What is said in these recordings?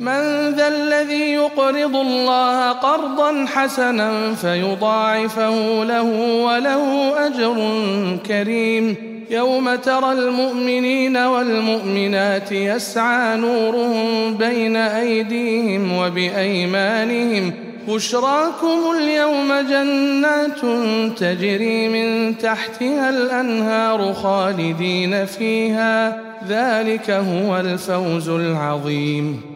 من ذا الذي يقرض الله قرضا حسنا فيضاعفه له وله أجر كريم. يوم ترى المؤمنين والمؤمنات يسعى نورهم بين أيديهم وبأيمانهم. بشراكم اليوم جنات تجري من تحتها الأنهار خالدين فيها. ذلك هو الفوز العظيم.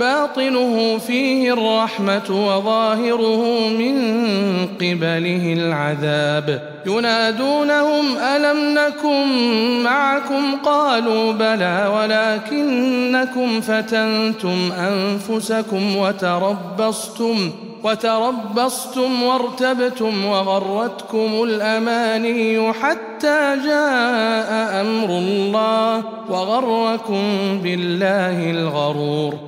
باطنه فيه الرحمة وظاهره من قبله العذاب. ينادونهم ألم نكن معكم؟ قالوا بلى ولكنكم فتنتم أنفسكم وتربصتم وتربصتم وارتبتم وغرتكم الأماني حتى جاء أمر الله وغركم بالله الغرور.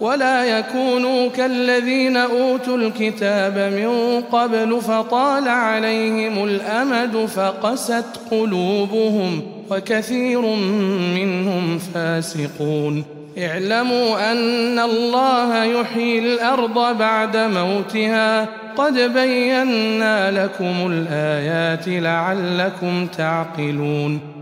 ولا يكونوا كالذين أوتوا الكتاب من قبل فطال عليهم الأمد فقست قلوبهم وكثير منهم فاسقون. اعلموا أن الله يحيي الأرض بعد موتها. قد بينا لكم الآيات لعلكم تعقلون.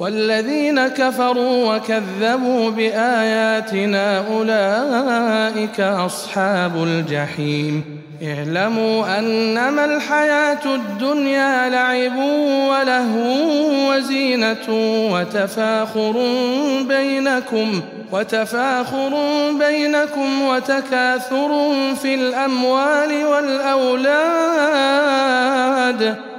والذين كفروا وكذبوا بآياتنا أولئك أصحاب الجحيم. اعلموا أنما الحياة الدنيا لعب ولهو وزينة وتفاخر بينكم وتفاخر بينكم وتكاثر في الأموال والأولاد.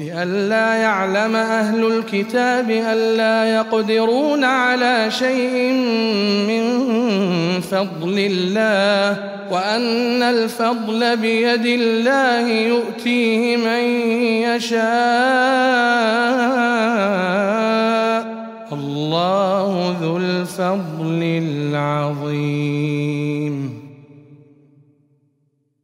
لئلا يعلم أهل الكتاب ألا يقدرون على شيء من فضل الله وأن الفضل بيد الله يؤتيه من يشاء. الله ذو الفضل العظيم.